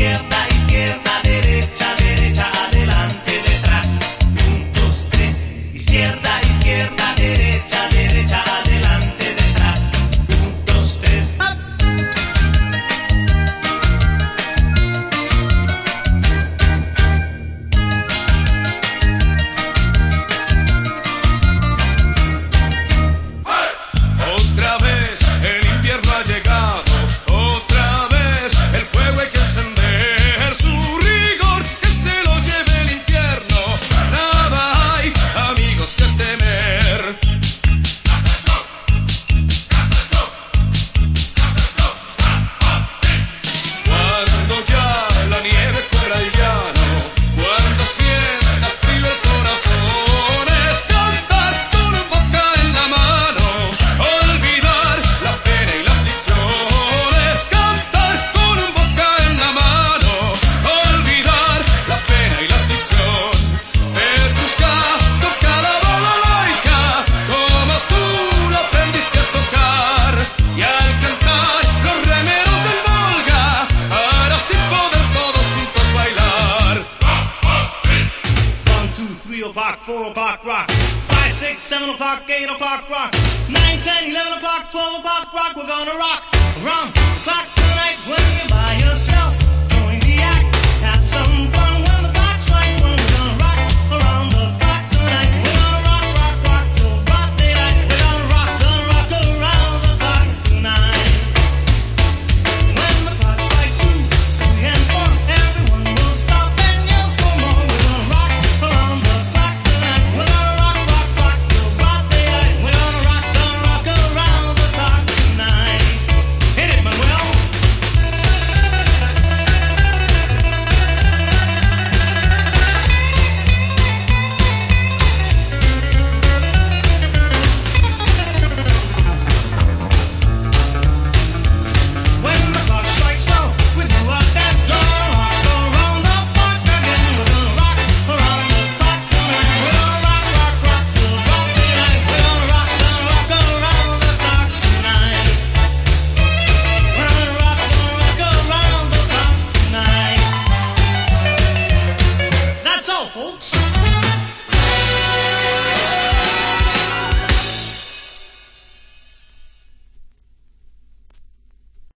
skip o'clock, 4 o'clock rock. 5, 6, 7 o'clock, 8 o'clock rock. 9, 10, 11 o'clock, 12 o'clock rock. We're gonna rock around.